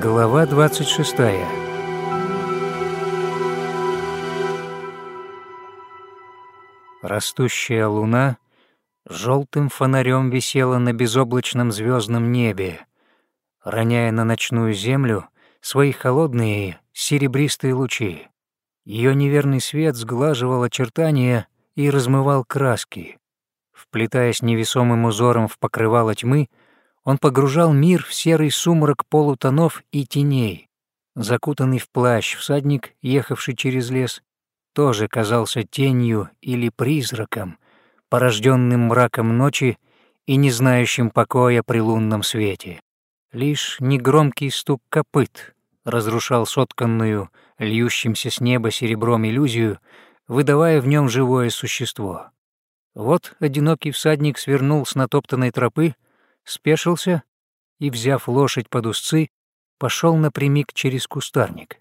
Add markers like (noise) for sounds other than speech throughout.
Глава 26 Растущая луна желтым фонарем висела на безоблачном звездном небе, роняя на ночную землю свои холодные серебристые лучи. Ее неверный свет сглаживал очертания и размывал краски. Вплетаясь невесомым узором в покрывало тьмы, он погружал мир в серый сумрак полутонов и теней. Закутанный в плащ всадник, ехавший через лес, тоже казался тенью или призраком, порожденным мраком ночи и не знающим покоя при лунном свете. Лишь негромкий стук копыт разрушал сотканную, льющимся с неба серебром иллюзию, выдавая в нем живое существо. Вот одинокий всадник свернул с натоптанной тропы, спешился и, взяв лошадь под узцы, пошел напрямик через кустарник.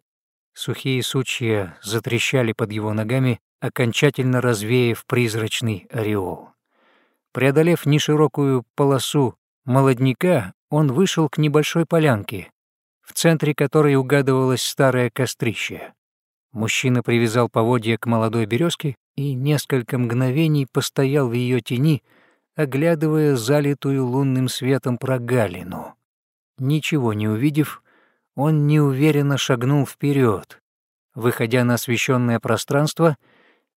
Сухие сучья затрещали под его ногами, окончательно развеяв призрачный ореол. Преодолев неширокую полосу молодняка, он вышел к небольшой полянке, в центре которой угадывалось старое кострище. Мужчина привязал поводья к молодой березке и несколько мгновений постоял в ее тени, оглядывая залитую лунным светом прогалину. Ничего не увидев, он неуверенно шагнул вперед, выходя на освещенное пространство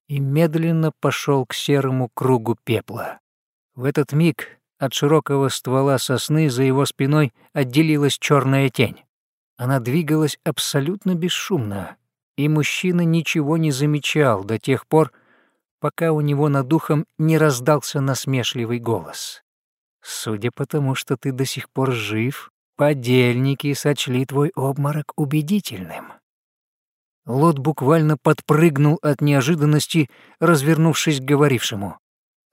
и медленно пошел к серому кругу пепла. В этот миг от широкого ствола сосны за его спиной отделилась черная тень. Она двигалась абсолютно бесшумно, и мужчина ничего не замечал до тех пор, пока у него над духом не раздался насмешливый голос. «Судя по тому, что ты до сих пор жив, подельники сочли твой обморок убедительным». Лот буквально подпрыгнул от неожиданности, развернувшись к говорившему.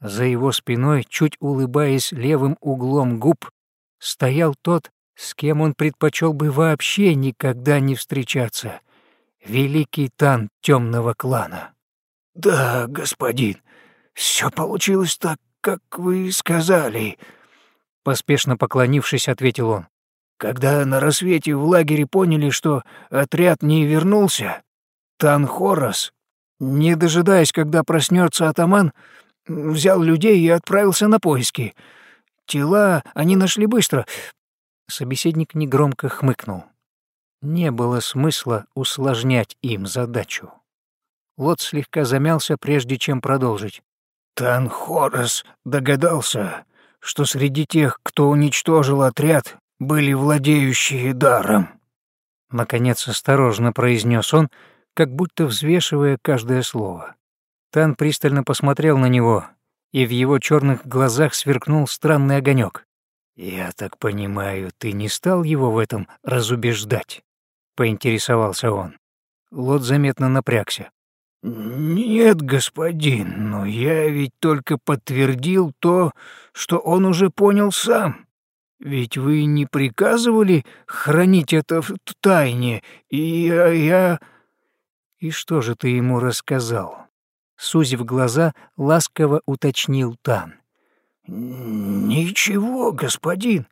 За его спиной, чуть улыбаясь левым углом губ, стоял тот, с кем он предпочел бы вообще никогда не встречаться — великий тан темного клана. «Да, господин, все получилось так, как вы сказали», — поспешно поклонившись, ответил он. «Когда на рассвете в лагере поняли, что отряд не вернулся, Танхорос, не дожидаясь, когда проснется атаман, взял людей и отправился на поиски. Тела они нашли быстро». Собеседник негромко хмыкнул. Не было смысла усложнять им задачу. Лот слегка замялся, прежде чем продолжить. Танхорос догадался, что среди тех, кто уничтожил отряд, были владеющие даром. Наконец осторожно произнес он, как будто взвешивая каждое слово. Тан пристально посмотрел на него, и в его черных глазах сверкнул странный огонек. «Я так понимаю, ты не стал его в этом разубеждать?» — поинтересовался он. Лот заметно напрягся. «Нет, господин, но я ведь только подтвердил то, что он уже понял сам. Ведь вы не приказывали хранить это в тайне, и я...», я... «И что же ты ему рассказал?» Сузив глаза, ласково уточнил Тан. «Ничего, господин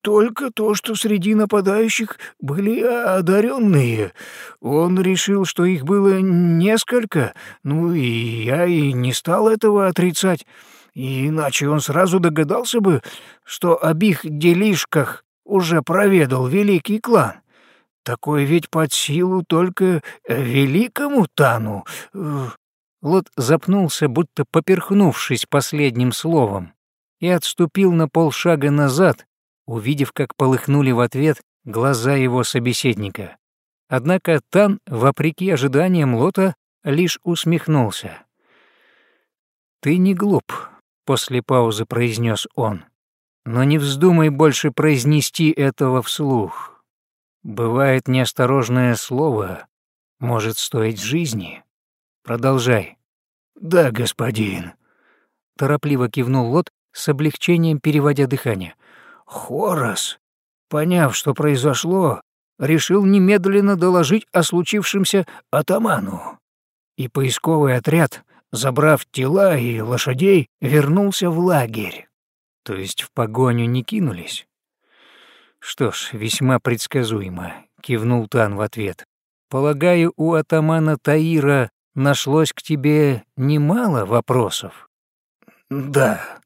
только то, что среди нападающих были одаренные. Он решил, что их было несколько, ну и я и не стал этого отрицать, иначе он сразу догадался бы, что об их делишках уже проведал великий клан. Такое ведь под силу только великому Тану. Лот запнулся, будто поперхнувшись последним словом, и отступил на полшага назад, увидев, как полыхнули в ответ глаза его собеседника. Однако Тан, вопреки ожиданиям Лота, лишь усмехнулся. «Ты не глуп», — после паузы произнес он. «Но не вздумай больше произнести этого вслух. Бывает неосторожное слово, может стоить жизни. Продолжай». «Да, господин», — торопливо кивнул Лот, с облегчением переводя дыхание. Хорос, поняв, что произошло, решил немедленно доложить о случившемся атаману. И поисковый отряд, забрав тела и лошадей, вернулся в лагерь. То есть в погоню не кинулись? «Что ж, весьма предсказуемо», — кивнул Тан в ответ. «Полагаю, у атамана Таира нашлось к тебе немало вопросов?» «Да,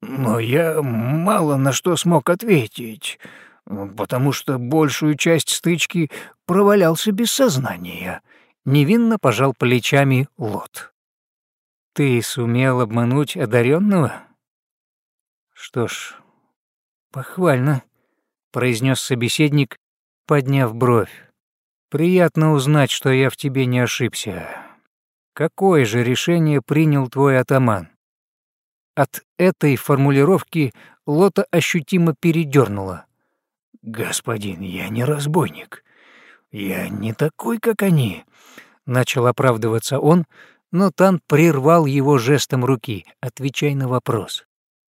но я мало на что смог ответить, потому что большую часть стычки провалялся без сознания», — невинно пожал плечами Лот. «Ты сумел обмануть одаренного? «Что ж, похвально», — произнес собеседник, подняв бровь. «Приятно узнать, что я в тебе не ошибся. Какое же решение принял твой атаман?» От этой формулировки Лота ощутимо передернула. «Господин, я не разбойник. Я не такой, как они», — начал оправдываться он, но Тан прервал его жестом руки. «Отвечай на вопрос».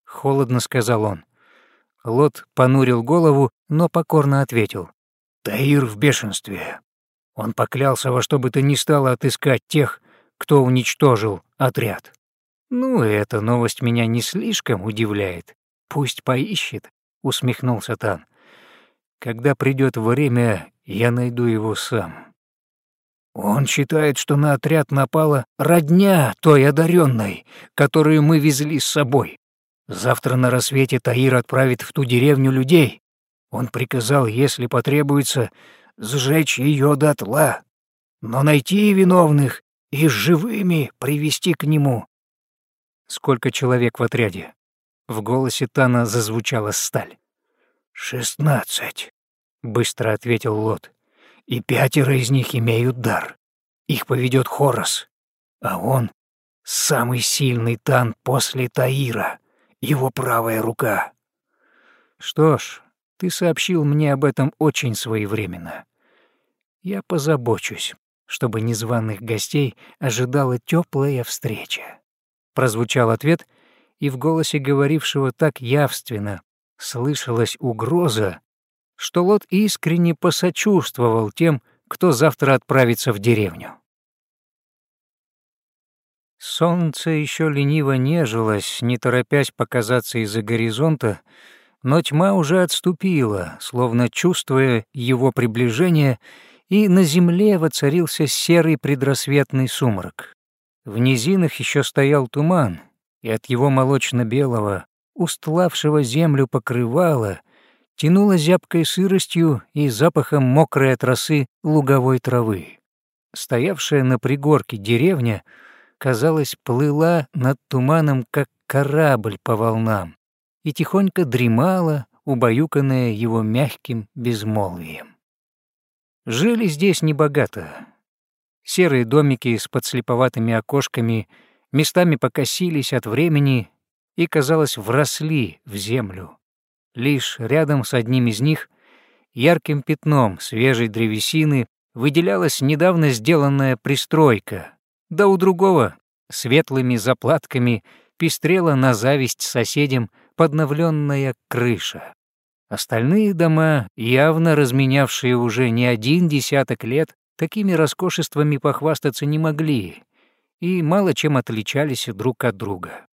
Холодно сказал он. Лот понурил голову, но покорно ответил. «Таир в бешенстве. Он поклялся во что бы то ни стало отыскать тех, кто уничтожил отряд». «Ну, эта новость меня не слишком удивляет. Пусть поищет», — усмехнулся Тан. «Когда придет время, я найду его сам». «Он считает, что на отряд напала родня той одаренной, которую мы везли с собой. Завтра на рассвете Таир отправит в ту деревню людей. Он приказал, если потребуется, сжечь ее дотла, но найти виновных и живыми привести к нему. Сколько человек в отряде? В голосе Тана зазвучала сталь. «Шестнадцать», — быстро ответил Лот. «И пятеро из них имеют дар. Их поведет Хорос, а он — самый сильный Тан после Таира, его правая рука». «Что ж, ты сообщил мне об этом очень своевременно. Я позабочусь, чтобы незваных гостей ожидала теплая встреча» прозвучал ответ, и в голосе говорившего так явственно слышалась угроза, что Лот искренне посочувствовал тем, кто завтра отправится в деревню. Солнце еще лениво нежилось, не торопясь показаться из-за горизонта, но тьма уже отступила, словно чувствуя его приближение, и на земле воцарился серый предрассветный сумрак. В низинах еще стоял туман, и от его молочно-белого, устлавшего землю покрывала, тянуло зябкой сыростью и запахом мокрой от росы луговой травы. Стоявшая на пригорке деревня, казалось, плыла над туманом, как корабль по волнам, и тихонько дремала, убаюканная его мягким безмолвием. Жили здесь небогато, Серые домики с подслеповатыми окошками местами покосились от времени и, казалось, вросли в землю. Лишь рядом с одним из них ярким пятном свежей древесины выделялась недавно сделанная пристройка, да у другого светлыми заплатками пестрела на зависть соседям подновленная крыша. Остальные дома, явно разменявшие уже не один десяток лет, такими роскошествами похвастаться не могли и мало чем отличались друг от друга.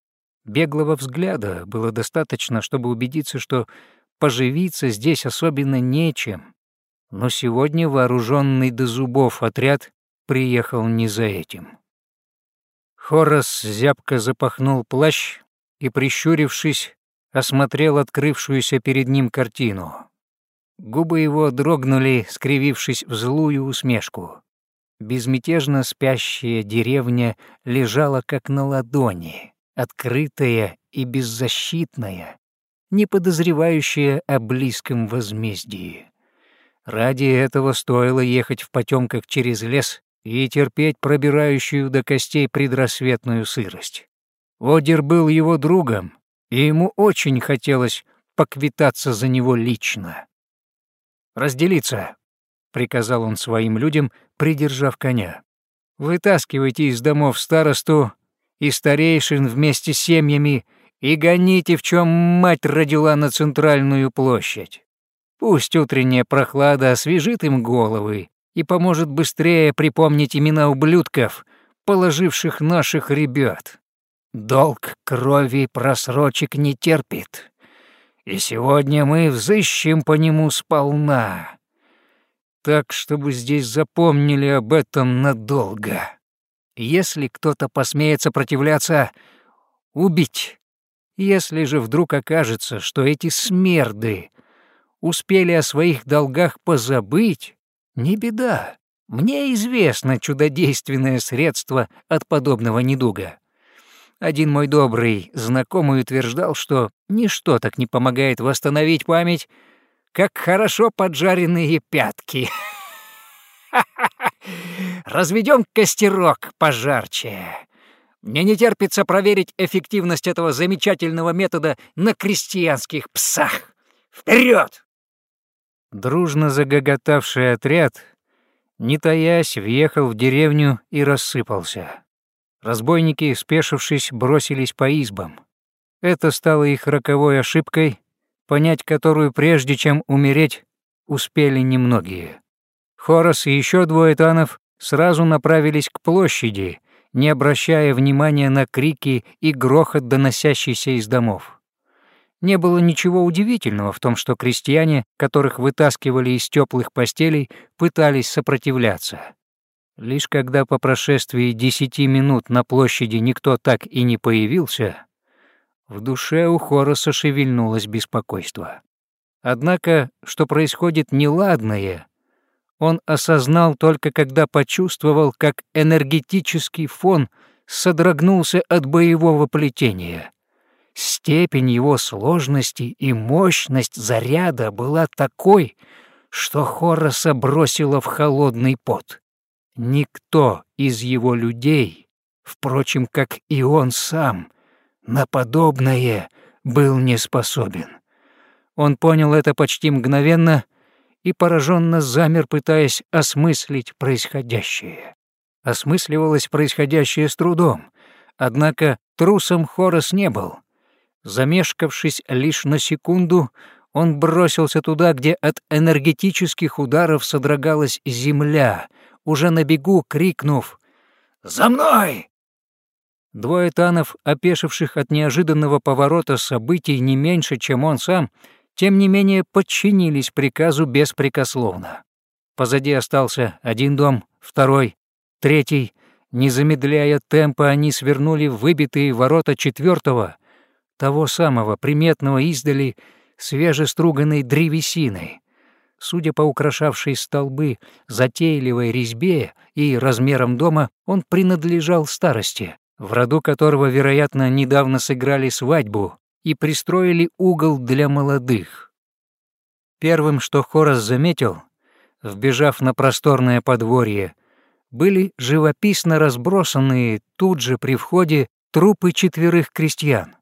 Беглого взгляда было достаточно, чтобы убедиться, что поживиться здесь особенно нечем. Но сегодня вооруженный до зубов отряд приехал не за этим. Хорос зябко запахнул плащ и, прищурившись, осмотрел открывшуюся перед ним картину. Губы его дрогнули, скривившись в злую усмешку. Безмятежно спящая деревня лежала как на ладони, открытая и беззащитная, не подозревающая о близком возмездии. Ради этого стоило ехать в потемках через лес и терпеть пробирающую до костей предрассветную сырость. Одер был его другом, и ему очень хотелось поквитаться за него лично разделиться», — приказал он своим людям, придержав коня. «Вытаскивайте из домов старосту и старейшин вместе с семьями и гоните, в чем мать родила на центральную площадь. Пусть утренняя прохлада освежит им головы и поможет быстрее припомнить имена ублюдков, положивших наших ребят. Долг крови просрочек не терпит. И сегодня мы взыщем по нему сполна. Так, чтобы здесь запомнили об этом надолго. Если кто-то посмеет сопротивляться, убить. Если же вдруг окажется, что эти смерды успели о своих долгах позабыть, не беда. Мне известно чудодейственное средство от подобного недуга. Один мой добрый знакомый утверждал, что ничто так не помогает восстановить память, как хорошо поджаренные пятки. (laughs) Разведем костерок пожарче. Мне не терпится проверить эффективность этого замечательного метода на крестьянских псах. Вперед! Дружно загоготавший отряд, не таясь, въехал в деревню и рассыпался. Разбойники, спешившись, бросились по избам. Это стало их роковой ошибкой, понять которую прежде чем умереть, успели немногие. Хорос и еще двое танов сразу направились к площади, не обращая внимания на крики и грохот, доносящийся из домов. Не было ничего удивительного в том, что крестьяне, которых вытаскивали из теплых постелей, пытались сопротивляться. Лишь когда по прошествии десяти минут на площади никто так и не появился, в душе у Хороса шевельнулось беспокойство. Однако, что происходит неладное, он осознал только когда почувствовал, как энергетический фон содрогнулся от боевого плетения. Степень его сложности и мощность заряда была такой, что Хороса бросило в холодный пот. Никто из его людей, впрочем, как и он сам, на подобное был не способен. Он понял это почти мгновенно и пораженно замер, пытаясь осмыслить происходящее. Осмысливалось происходящее с трудом, однако трусом Хорос не был. Замешкавшись лишь на секунду, он бросился туда, где от энергетических ударов содрогалась земля — уже на бегу крикнув «За мной!». Двое танов, опешивших от неожиданного поворота событий не меньше, чем он сам, тем не менее подчинились приказу беспрекословно. Позади остался один дом, второй, третий. Не замедляя темпа, они свернули в выбитые ворота четвертого, того самого приметного издали свежеструганной древесиной. Судя по украшавшей столбы, затейливой резьбе и размерам дома, он принадлежал старости, в роду которого, вероятно, недавно сыграли свадьбу и пристроили угол для молодых. Первым, что Хорас заметил, вбежав на просторное подворье, были живописно разбросанные тут же при входе трупы четверых крестьян.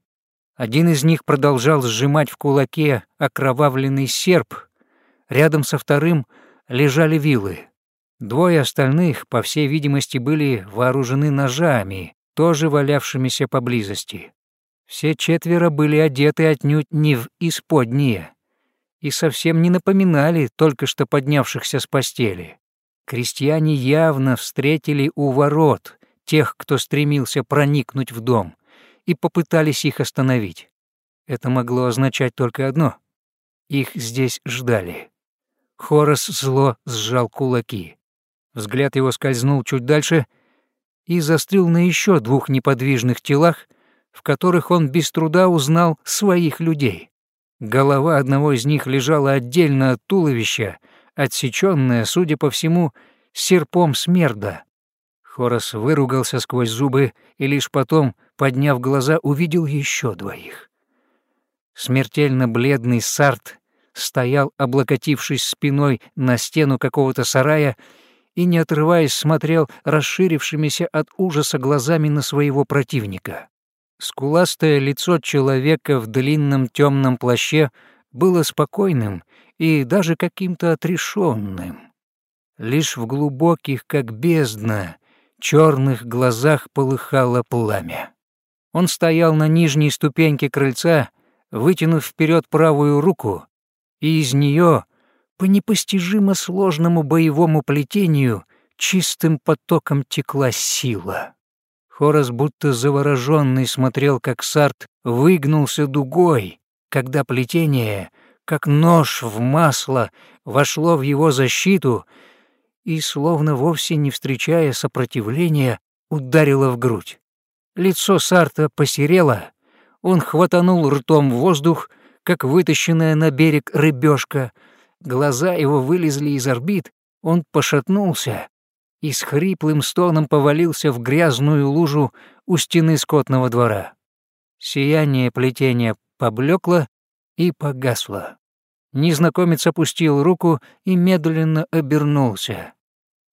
Один из них продолжал сжимать в кулаке окровавленный серп, Рядом со вторым лежали вилы. Двое остальных, по всей видимости, были вооружены ножами, тоже валявшимися поблизости. Все четверо были одеты отнюдь не в исподние и совсем не напоминали только что поднявшихся с постели. Крестьяне явно встретили у ворот тех, кто стремился проникнуть в дом, и попытались их остановить. Это могло означать только одно — их здесь ждали. Хорос зло сжал кулаки. Взгляд его скользнул чуть дальше и застыл на еще двух неподвижных телах, в которых он без труда узнал своих людей. Голова одного из них лежала отдельно от туловища, отсечённая, судя по всему, серпом смерда. Хорос выругался сквозь зубы и лишь потом, подняв глаза, увидел еще двоих. Смертельно бледный Сарт стоял, облокотившись спиной на стену какого-то сарая и, не отрываясь, смотрел расширившимися от ужаса глазами на своего противника. Скуластое лицо человека в длинном темном плаще было спокойным и даже каким-то отрешенным. Лишь в глубоких, как бездна, черных глазах полыхало пламя. Он стоял на нижней ступеньке крыльца, вытянув вперед правую руку и из нее по непостижимо сложному боевому плетению чистым потоком текла сила. Хорос, будто завороженный, смотрел, как Сарт выгнулся дугой, когда плетение, как нож в масло, вошло в его защиту и, словно вовсе не встречая сопротивления, ударило в грудь. Лицо Сарта посерело, он хватанул ртом воздух, как вытащенная на берег рыбешка, глаза его вылезли из орбит, он пошатнулся и с хриплым стоном повалился в грязную лужу у стены скотного двора. Сияние плетения поблекло и погасло. Незнакомец опустил руку и медленно обернулся.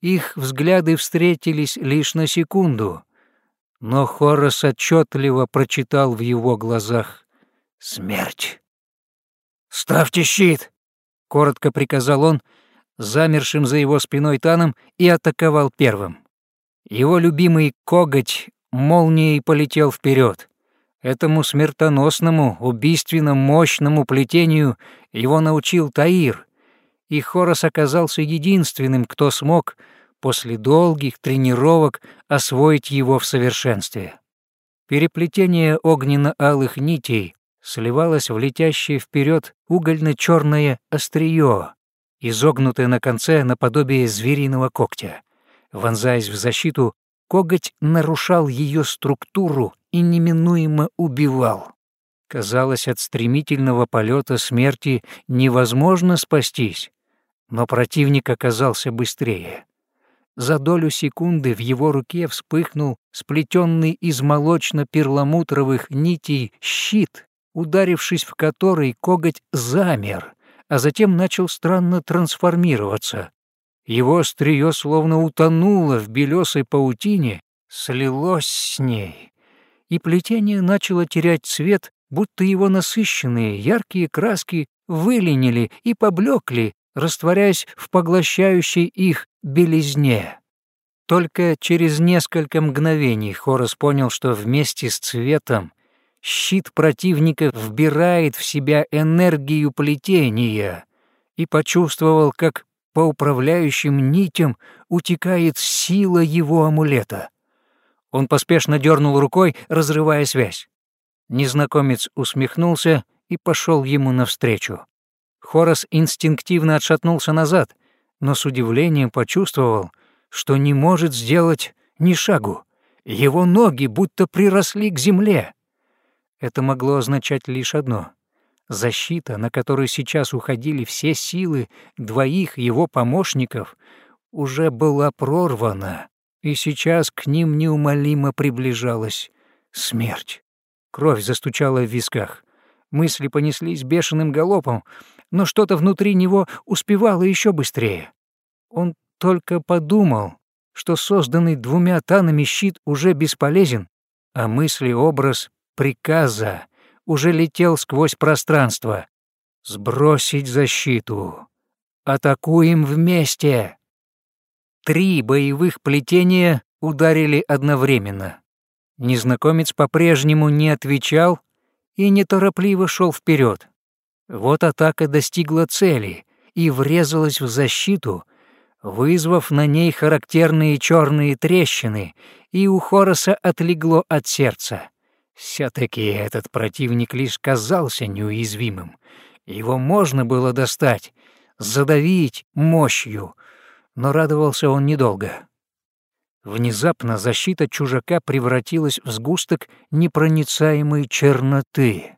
Их взгляды встретились лишь на секунду, но Хорос отчетливо прочитал в его глазах смерть. «Ставьте щит!» — коротко приказал он, замершим за его спиной Таном, и атаковал первым. Его любимый коготь молнией полетел вперед. Этому смертоносному, убийственно мощному плетению его научил Таир, и Хорос оказался единственным, кто смог после долгих тренировок освоить его в совершенстве. Переплетение огненно-алых нитей сливалось в летящее вперед угольно-черное острие, изогнутое на конце наподобие звериного когтя. Вонзаясь в защиту, коготь нарушал ее структуру и неминуемо убивал. Казалось, от стремительного полета смерти невозможно спастись, но противник оказался быстрее. За долю секунды в его руке вспыхнул сплетенный из молочно-перламутровых нитей щит, ударившись в который коготь замер, а затем начал странно трансформироваться. Его острие словно утонуло в белесой паутине, слилось с ней, и плетение начало терять цвет, будто его насыщенные яркие краски выленили и поблекли, растворяясь в поглощающей их белизне. Только через несколько мгновений Хорос понял, что вместе с цветом щит противника вбирает в себя энергию плетения и почувствовал, как по управляющим нитям утекает сила его амулета. Он поспешно дернул рукой, разрывая связь. Незнакомец усмехнулся и пошел ему навстречу. Хорос инстинктивно отшатнулся назад, но с удивлением почувствовал, что не может сделать ни шагу. Его ноги будто приросли к земле. Это могло означать лишь одно. Защита, на которую сейчас уходили все силы двоих его помощников, уже была прорвана, и сейчас к ним неумолимо приближалась смерть. Кровь застучала в висках. Мысли понеслись бешеным галопом, но что-то внутри него успевало еще быстрее. Он только подумал, что созданный двумя танами щит уже бесполезен, а мысли-образ приказа уже летел сквозь пространство. «Сбросить защиту! Атакуем вместе!» Три боевых плетения ударили одновременно. Незнакомец по-прежнему не отвечал и неторопливо шел вперед. Вот атака достигла цели и врезалась в защиту, вызвав на ней характерные черные трещины, и у Хороса отлегло от сердца. Все-таки этот противник лишь казался неуязвимым. Его можно было достать, задавить мощью, но радовался он недолго. Внезапно защита чужака превратилась в сгусток непроницаемой черноты.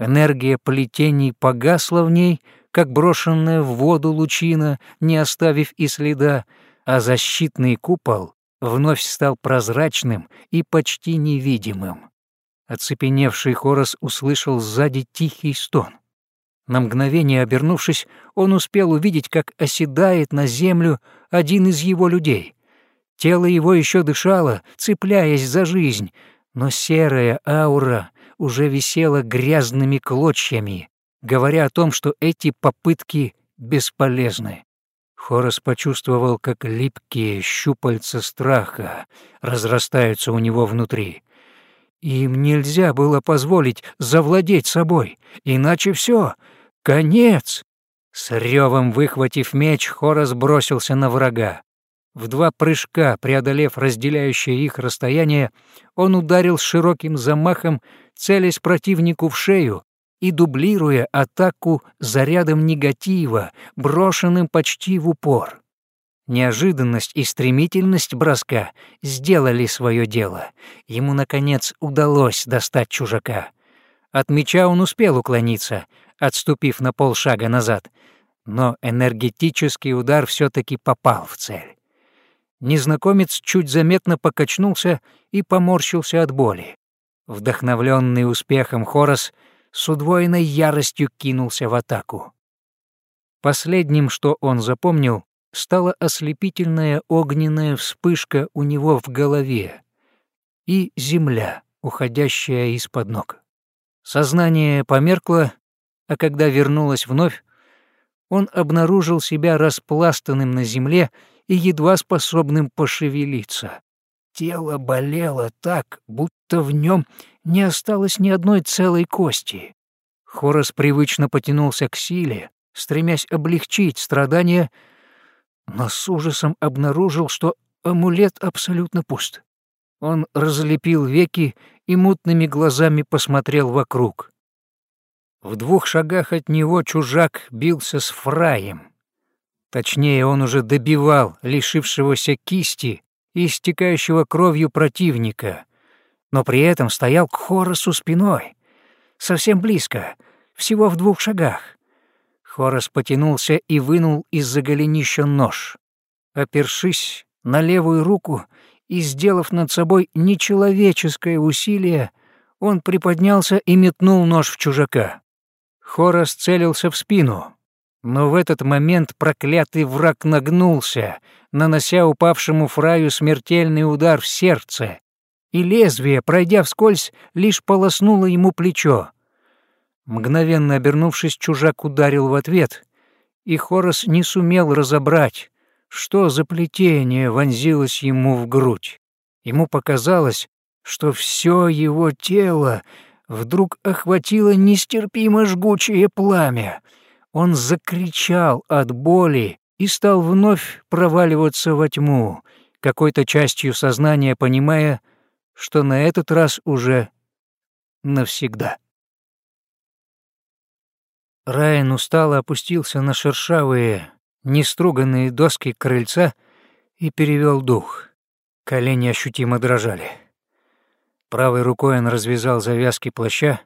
Энергия плетений погасла в ней, как брошенная в воду лучина, не оставив и следа, а защитный купол вновь стал прозрачным и почти невидимым. Оцепеневший Хорос услышал сзади тихий стон. На мгновение обернувшись, он успел увидеть, как оседает на землю один из его людей. Тело его еще дышало, цепляясь за жизнь, но серая аура уже висела грязными клочьями, говоря о том, что эти попытки бесполезны. Хорос почувствовал, как липкие щупальца страха разрастаются у него внутри. Им нельзя было позволить завладеть собой, иначе все, конец. С ревом выхватив меч, Хорос бросился на врага. В два прыжка, преодолев разделяющее их расстояние, он ударил широким замахом, целясь противнику в шею, и дублируя атаку зарядом негатива, брошенным почти в упор. Неожиданность и стремительность броска сделали свое дело. Ему, наконец, удалось достать чужака. От меча он успел уклониться, отступив на полшага назад, но энергетический удар все таки попал в цель. Незнакомец чуть заметно покачнулся и поморщился от боли. Вдохновленный успехом Хорос с удвоенной яростью кинулся в атаку. Последним, что он запомнил, стала ослепительная огненная вспышка у него в голове и земля, уходящая из-под ног. Сознание померкло, а когда вернулось вновь, он обнаружил себя распластанным на земле и едва способным пошевелиться. Тело болело так, будто в нем не осталось ни одной целой кости. Хорос привычно потянулся к силе, стремясь облегчить страдания, но с ужасом обнаружил, что амулет абсолютно пуст. Он разлепил веки и мутными глазами посмотрел вокруг. В двух шагах от него чужак бился с фраем. Точнее, он уже добивал лишившегося кисти и истекающего кровью противника, но при этом стоял к Хоросу спиной, совсем близко, всего в двух шагах. Хорос потянулся и вынул из-за голенища нож. Опершись на левую руку и сделав над собой нечеловеческое усилие, он приподнялся и метнул нож в чужака. Хорос целился в спину, но в этот момент проклятый враг нагнулся, нанося упавшему фраю смертельный удар в сердце, и лезвие, пройдя вскользь, лишь полоснуло ему плечо. Мгновенно обернувшись, чужак ударил в ответ, и Хорос не сумел разобрать, что за плетение вонзилось ему в грудь. Ему показалось, что все его тело вдруг охватило нестерпимо жгучее пламя. Он закричал от боли и стал вновь проваливаться во тьму, какой-то частью сознания понимая, что на этот раз уже навсегда. Райан устало опустился на шершавые, неструганные доски крыльца и перевел дух. Колени ощутимо дрожали. Правой рукой он развязал завязки плаща,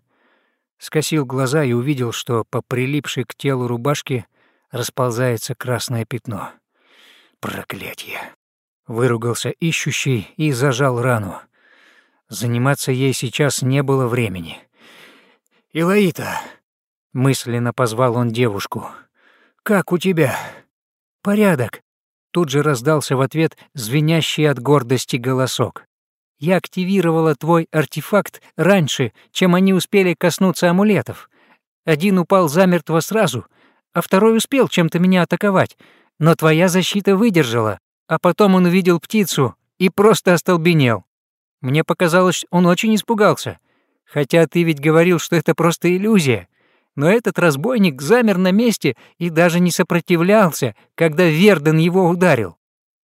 скосил глаза и увидел, что по прилипшей к телу рубашке расползается красное пятно. Проклятье! Выругался ищущий и зажал рану. Заниматься ей сейчас не было времени. «Илаита!» Мысленно позвал он девушку. «Как у тебя?» «Порядок», — тут же раздался в ответ звенящий от гордости голосок. «Я активировала твой артефакт раньше, чем они успели коснуться амулетов. Один упал замертво сразу, а второй успел чем-то меня атаковать, но твоя защита выдержала, а потом он увидел птицу и просто остолбенел. Мне показалось, он очень испугался, хотя ты ведь говорил, что это просто иллюзия но этот разбойник замер на месте и даже не сопротивлялся, когда Верден его ударил.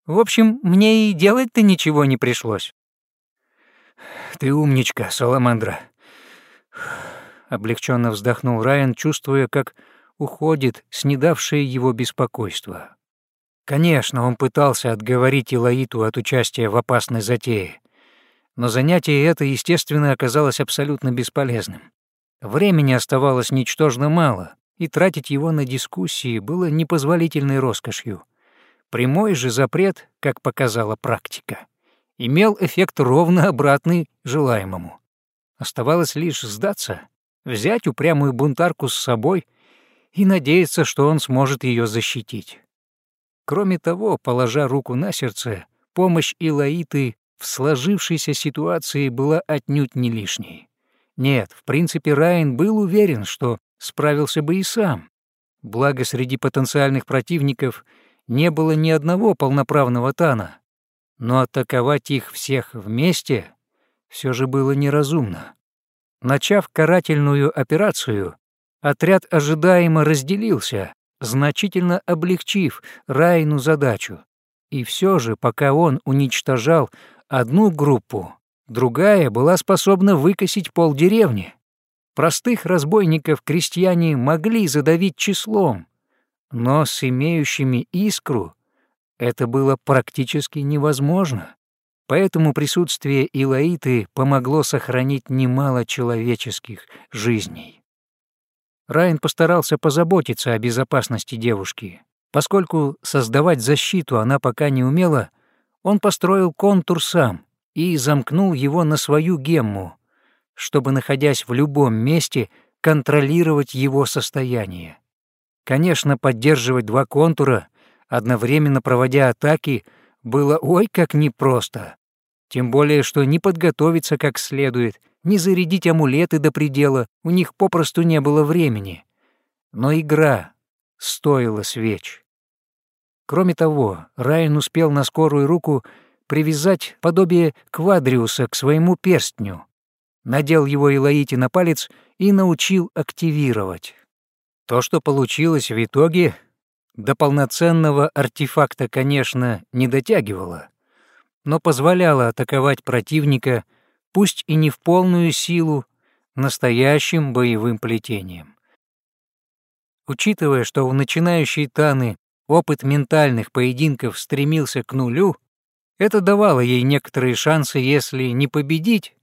В общем, мне и делать-то ничего не пришлось. «Ты умничка, Саламандра», — облегченно вздохнул Райан, чувствуя, как уходит снедавшее его беспокойство. Конечно, он пытался отговорить Илаиту от участия в опасной затее, но занятие это, естественно, оказалось абсолютно бесполезным. Времени оставалось ничтожно мало, и тратить его на дискуссии было непозволительной роскошью. Прямой же запрет, как показала практика, имел эффект ровно обратный желаемому. Оставалось лишь сдаться, взять упрямую бунтарку с собой и надеяться, что он сможет ее защитить. Кроме того, положа руку на сердце, помощь Илаиты в сложившейся ситуации была отнюдь не лишней. Нет, в принципе, Райан был уверен, что справился бы и сам. Благо, среди потенциальных противников не было ни одного полноправного Тана. Но атаковать их всех вместе все же было неразумно. Начав карательную операцию, отряд ожидаемо разделился, значительно облегчив Райну задачу. И все же, пока он уничтожал одну группу, Другая была способна выкосить полдеревни. Простых разбойников крестьяне могли задавить числом, но с имеющими искру это было практически невозможно. Поэтому присутствие Илаиты помогло сохранить немало человеческих жизней. Райан постарался позаботиться о безопасности девушки. Поскольку создавать защиту она пока не умела, он построил контур сам и замкнул его на свою гемму, чтобы, находясь в любом месте, контролировать его состояние. Конечно, поддерживать два контура, одновременно проводя атаки, было ой как непросто. Тем более, что не подготовиться как следует, не зарядить амулеты до предела у них попросту не было времени. Но игра стоила свеч. Кроме того, Райан успел на скорую руку привязать подобие квадриуса к своему перстню, надел его Илаите на палец и научил активировать. То, что получилось в итоге, до полноценного артефакта, конечно, не дотягивало, но позволяло атаковать противника, пусть и не в полную силу, настоящим боевым плетением. Учитывая, что у начинающей Таны опыт ментальных поединков стремился к нулю, это давало ей некоторые шансы, если не победить,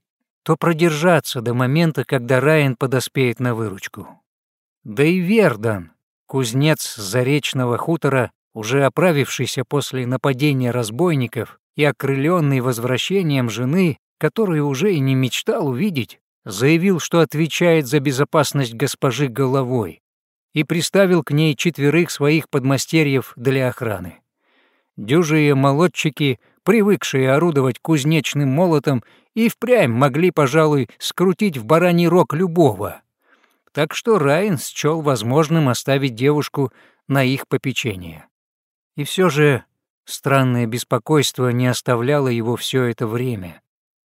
то продержаться до момента, когда Райан подоспеет на выручку. Да и Вердан, кузнец заречного хутора, уже оправившийся после нападения разбойников и окрыленный возвращением жены, которую уже и не мечтал увидеть, заявил, что отвечает за безопасность госпожи головой, и приставил к ней четверых своих подмастерьев для охраны. Дюжие молодчики, привыкшие орудовать кузнечным молотом, и впрямь могли, пожалуй, скрутить в бараний рог любого. Так что Райан счел возможным оставить девушку на их попечение. И все же странное беспокойство не оставляло его все это время.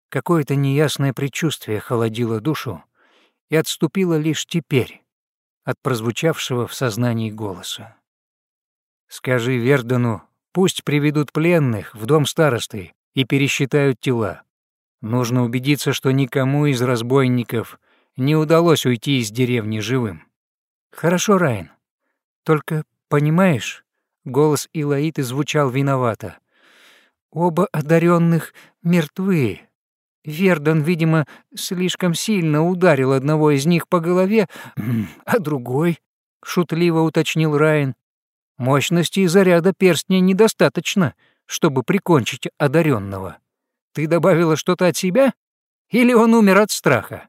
Какое-то неясное предчувствие холодило душу и отступило лишь теперь, от прозвучавшего в сознании голоса. «Скажи Вердану, пусть приведут пленных в дом старосты и пересчитают тела. Нужно убедиться, что никому из разбойников не удалось уйти из деревни живым». «Хорошо, Райан. Только, понимаешь...» Голос Илаиты звучал виновато. «Оба одаренных мертвы. Вердан, видимо, слишком сильно ударил одного из них по голове, (clears throat) а другой, — шутливо уточнил Райан, — мощности заряда перстня недостаточно, чтобы прикончить одаренного. Ты добавила что-то от себя? Или он умер от страха?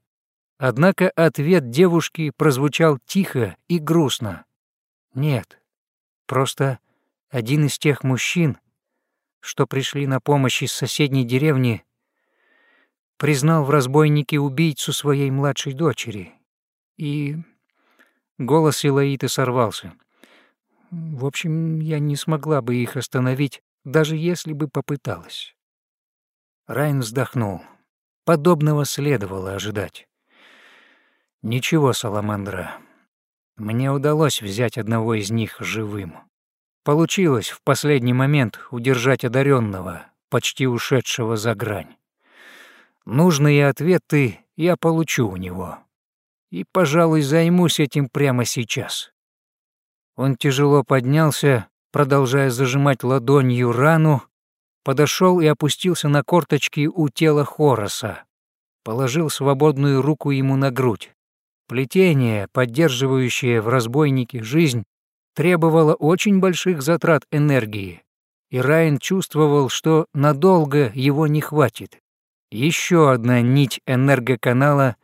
Однако ответ девушки прозвучал тихо и грустно. Нет, просто один из тех мужчин, что пришли на помощь из соседней деревни, признал в разбойнике убийцу своей младшей дочери. И голос Илаиты сорвался. В общем, я не смогла бы их остановить, даже если бы попыталась. Райн вздохнул. Подобного следовало ожидать. «Ничего, Саламандра. Мне удалось взять одного из них живым. Получилось в последний момент удержать одаренного, почти ушедшего за грань. Нужные ответы я получу у него. И, пожалуй, займусь этим прямо сейчас. Он тяжело поднялся, продолжая зажимать ладонью рану, подошел и опустился на корточки у тела Хороса, положил свободную руку ему на грудь. Плетение, поддерживающее в разбойнике жизнь, требовало очень больших затрат энергии, и Райан чувствовал, что надолго его не хватит. Еще одна нить энергоканала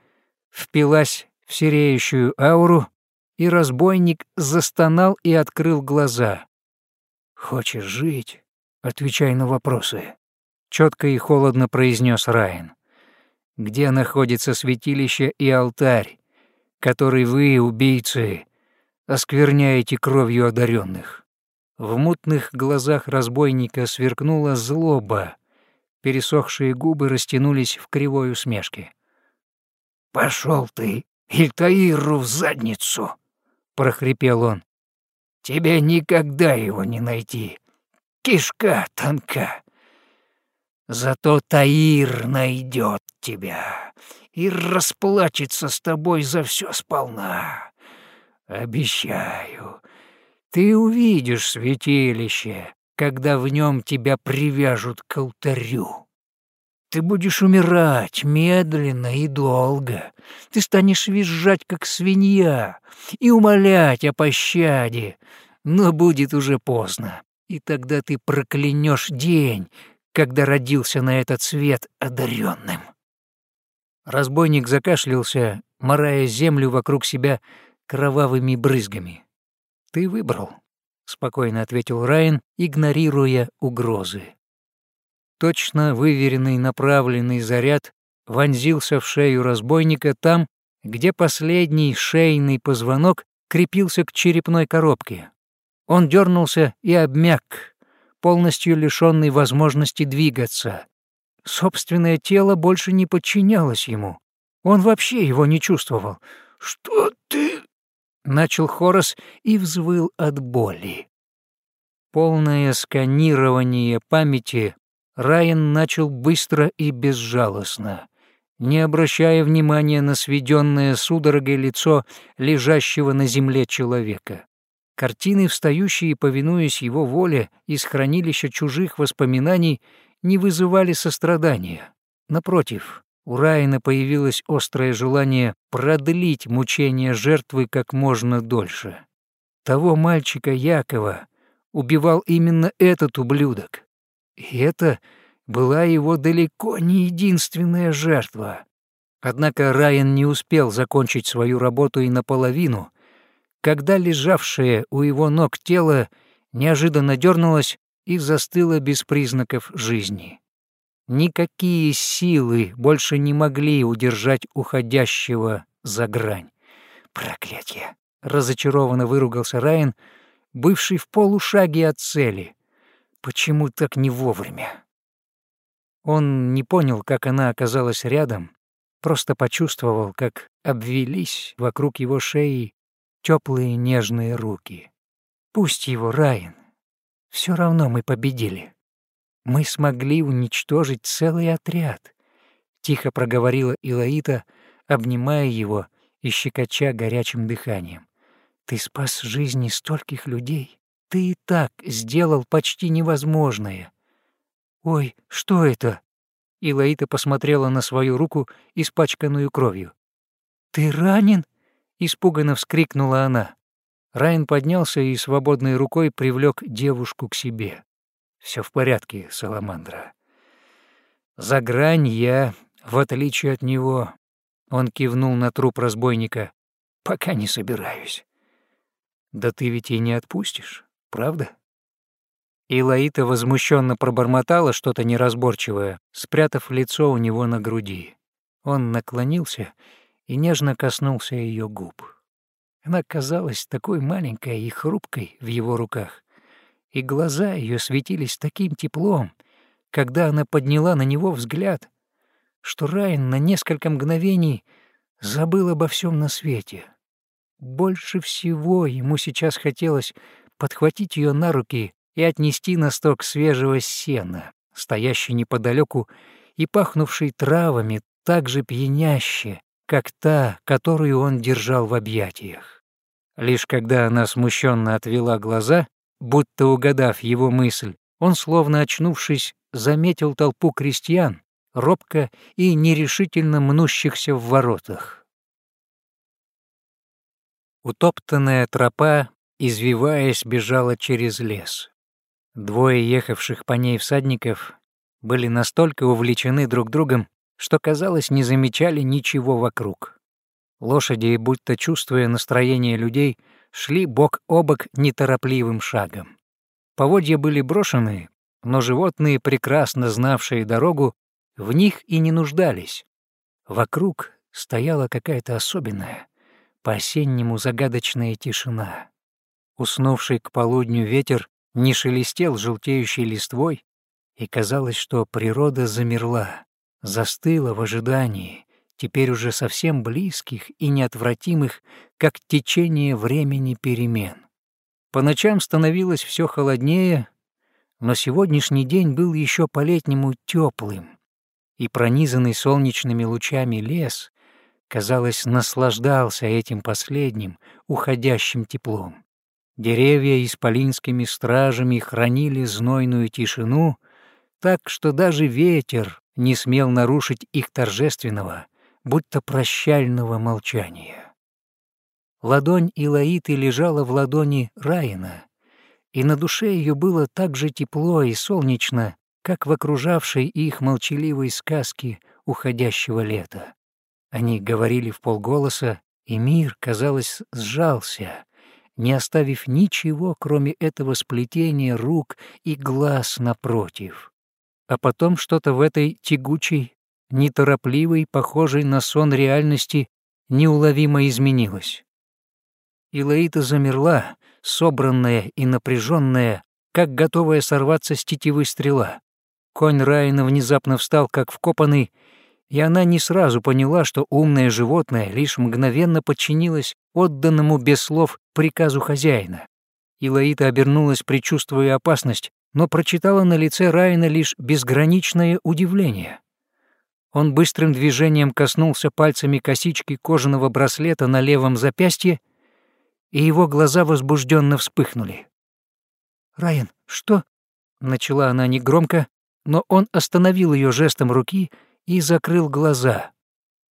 впилась в сереющую ауру, и разбойник застонал и открыл глаза. «Хочешь жить? Отвечай на вопросы», — четко и холодно произнес Райан. «Где находится святилище и алтарь, который вы, убийцы, оскверняете кровью одаренных? В мутных глазах разбойника сверкнула злоба, Пересохшие губы растянулись в кривой усмешке. «Пошел ты, Ильтаиру, в задницу!» — прохрипел он. «Тебе никогда его не найти. Кишка тонка. Зато Таир найдет тебя, и расплачется с тобой за все сполна. Обещаю, ты увидишь святилище, когда в нем тебя привяжут к алтарю. Ты будешь умирать медленно и долго. Ты станешь визжать, как свинья, и умолять о пощаде. Но будет уже поздно, и тогда ты проклянешь день, когда родился на этот свет одаренным. Разбойник закашлялся, морая землю вокруг себя кровавыми брызгами. «Ты выбрал», — спокойно ответил Райан, игнорируя угрозы. Точно выверенный направленный заряд вонзился в шею разбойника там, где последний шейный позвонок крепился к черепной коробке. Он дернулся и обмяк, полностью лишенный возможности двигаться. Собственное тело больше не подчинялось ему. Он вообще его не чувствовал. «Что ты?» — начал Хорос и взвыл от боли. Полное сканирование памяти Райан начал быстро и безжалостно, не обращая внимания на сведенное судорогой лицо лежащего на земле человека. Картины, встающие повинуясь его воле из хранилища чужих воспоминаний, не вызывали сострадания. Напротив, у Райана появилось острое желание продлить мучения жертвы как можно дольше. Того мальчика Якова убивал именно этот ублюдок. И это была его далеко не единственная жертва. Однако Райан не успел закончить свою работу и наполовину, когда лежавшее у его ног тело неожиданно дернулось и застыло без признаков жизни. Никакие силы больше не могли удержать уходящего за грань. «Проклятие!» — разочарованно выругался Райан, бывший в полушаге от цели. Почему так не вовремя? Он не понял, как она оказалась рядом, просто почувствовал, как обвелись вокруг его шеи теплые нежные руки. Пусть его, Райан. Все равно мы победили. Мы смогли уничтожить целый отряд, тихо проговорила Илаита, обнимая его и щекоча горячим дыханием. Ты спас жизни стольких людей. Ты и так сделал почти невозможное. Ой, что это? Илаита посмотрела на свою руку, испачканную кровью. Ты ранен? испуганно вскрикнула она. Райан поднялся и свободной рукой привлек девушку к себе. Все в порядке, Саламандра. За грань я, в отличие от него, он кивнул на труп разбойника, пока не собираюсь. Да ты ведь и не отпустишь правда?» И Лаита возмущенно пробормотала что-то неразборчивое, спрятав лицо у него на груди. Он наклонился и нежно коснулся ее губ. Она казалась такой маленькой и хрупкой в его руках, и глаза ее светились таким теплом, когда она подняла на него взгляд, что Райан на несколько мгновений забыл обо всем на свете. Больше всего ему сейчас хотелось подхватить ее на руки и отнести на сток свежего сена, стоящий неподалеку и пахнувший травами так же пьяняще, как та, которую он держал в объятиях. Лишь когда она смущенно отвела глаза, будто угадав его мысль, он, словно очнувшись, заметил толпу крестьян, робко и нерешительно мнущихся в воротах. Утоптанная тропа извиваясь, бежала через лес. Двое ехавших по ней всадников были настолько увлечены друг другом, что, казалось, не замечали ничего вокруг. Лошади, будто чувствуя настроение людей, шли бок о бок неторопливым шагом. Поводья были брошены, но животные, прекрасно знавшие дорогу, в них и не нуждались. Вокруг стояла какая-то особенная, по-осеннему загадочная тишина. Уснувший к полудню ветер не шелестел желтеющей листвой, и казалось, что природа замерла, застыла в ожидании, теперь уже совсем близких и неотвратимых, как течение времени перемен. По ночам становилось все холоднее, но сегодняшний день был еще по-летнему теплым, и пронизанный солнечными лучами лес казалось, наслаждался этим последним, уходящим теплом. Деревья исполинскими стражами хранили знойную тишину, так что даже ветер не смел нарушить их торжественного, будто прощального молчания. Ладонь Илаиты лежала в ладони Раина, и на душе ее было так же тепло и солнечно, как в окружавшей их молчаливой сказке уходящего лета. Они говорили в полголоса, и мир, казалось, сжался, не оставив ничего, кроме этого сплетения рук и глаз напротив. А потом что-то в этой тягучей, неторопливой, похожей на сон реальности, неуловимо изменилось. Илаита замерла, собранная и напряженная, как готовая сорваться с тетивы стрела. Конь Райана внезапно встал, как вкопанный, и она не сразу поняла, что умное животное лишь мгновенно подчинилось отданному без слов приказу хозяина. Илаита обернулась, предчувствуя опасность, но прочитала на лице Райана лишь безграничное удивление. Он быстрым движением коснулся пальцами косички кожаного браслета на левом запястье, и его глаза возбужденно вспыхнули. «Райан, что?» — начала она негромко, но он остановил ее жестом руки и закрыл глаза.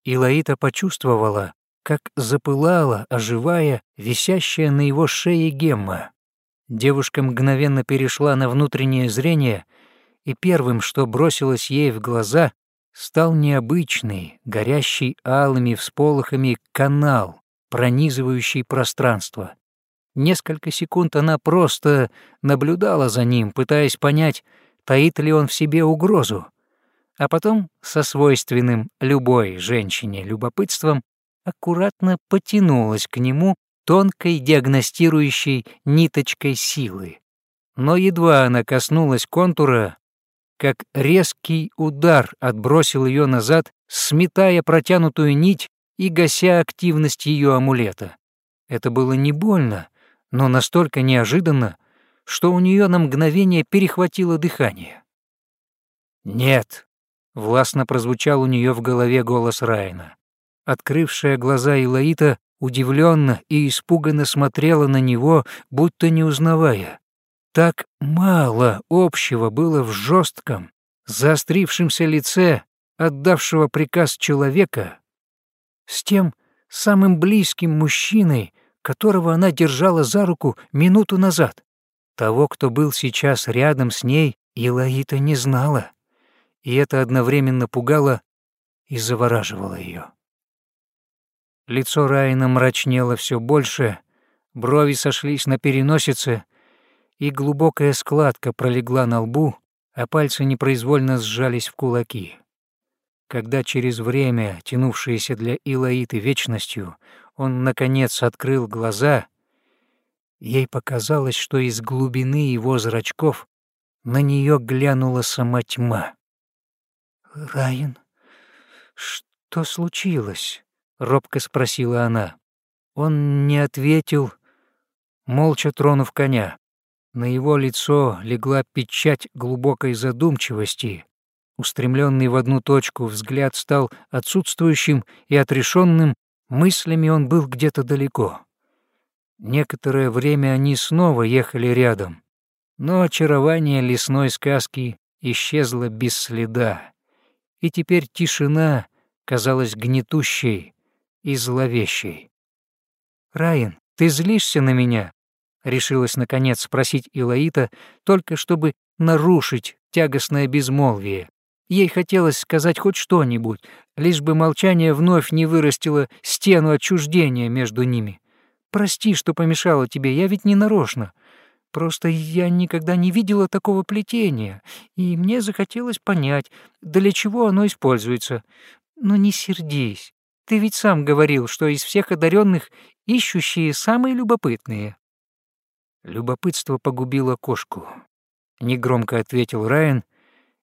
И Лаита почувствовала, как запылала, оживая, висящая на его шее гемма. Девушка мгновенно перешла на внутреннее зрение, и первым, что бросилось ей в глаза, стал необычный, горящий алыми всполохами канал, пронизывающий пространство. Несколько секунд она просто наблюдала за ним, пытаясь понять, таит ли он в себе угрозу, а потом со свойственным любой женщине любопытством аккуратно потянулась к нему тонкой диагностирующей ниточкой силы. Но едва она коснулась контура, как резкий удар отбросил ее назад, сметая протянутую нить и гася активность ее амулета. Это было не больно, но настолько неожиданно, что у нее на мгновение перехватило дыхание. «Нет», — властно прозвучал у нее в голове голос Райна. Открывшая глаза Илаита удивленно и испуганно смотрела на него, будто не узнавая. Так мало общего было в жестком, заострившемся лице отдавшего приказ человека с тем самым близким мужчиной, которого она держала за руку минуту назад. Того, кто был сейчас рядом с ней, Илаита не знала, и это одновременно пугало и завораживало ее. Лицо Райана мрачнело все больше, брови сошлись на переносице, и глубокая складка пролегла на лбу, а пальцы непроизвольно сжались в кулаки. Когда через время, тянувшееся для Илаиты вечностью, он, наконец, открыл глаза, Ей показалось, что из глубины его зрачков на нее глянула сама тьма. «Райан, что случилось?» — робко спросила она. Он не ответил, молча тронув коня. На его лицо легла печать глубокой задумчивости. Устремленный в одну точку взгляд стал отсутствующим и отрешенным, мыслями он был где-то далеко. Некоторое время они снова ехали рядом, но очарование лесной сказки исчезло без следа, и теперь тишина казалась гнетущей и зловещей. «Райан, ты злишься на меня?» — решилась наконец спросить Илаита, только чтобы нарушить тягостное безмолвие. Ей хотелось сказать хоть что-нибудь, лишь бы молчание вновь не вырастило стену отчуждения между ними. Прости, что помешала тебе, я ведь не нарочно. Просто я никогда не видела такого плетения, и мне захотелось понять, для чего оно используется. Но не сердись. Ты ведь сам говорил, что из всех одаренных ищущие самые любопытные. Любопытство погубило кошку. Негромко ответил Райан,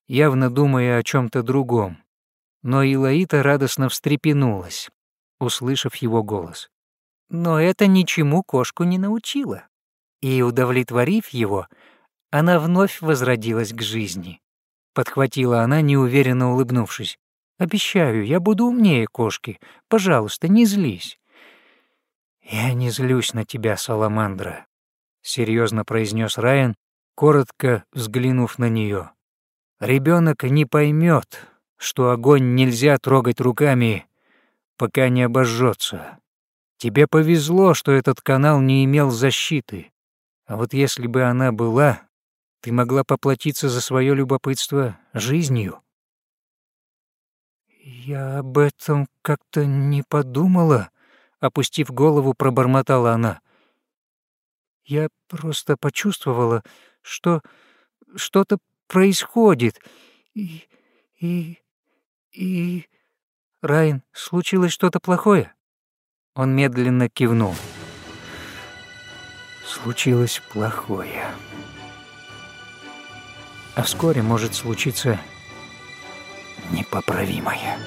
явно думая о чем то другом. Но Илаита радостно встрепенулась, услышав его голос. Но это ничему кошку не научило. И, удовлетворив его, она вновь возродилась к жизни. Подхватила она, неуверенно улыбнувшись. Обещаю, я буду умнее кошки. Пожалуйста, не злись». «Я не злюсь на тебя, Саламандра», — серьезно произнес Райан, коротко взглянув на нее. Ребенок не поймет, что огонь нельзя трогать руками, пока не обожжется. Тебе повезло, что этот канал не имел защиты. А вот если бы она была, ты могла поплатиться за свое любопытство жизнью. «Я об этом как-то не подумала», — опустив голову, пробормотала она. «Я просто почувствовала, что что-то происходит, и... и... и...» «Райан, случилось что-то плохое?» Он медленно кивнул. «Случилось плохое. А вскоре может случиться непоправимое».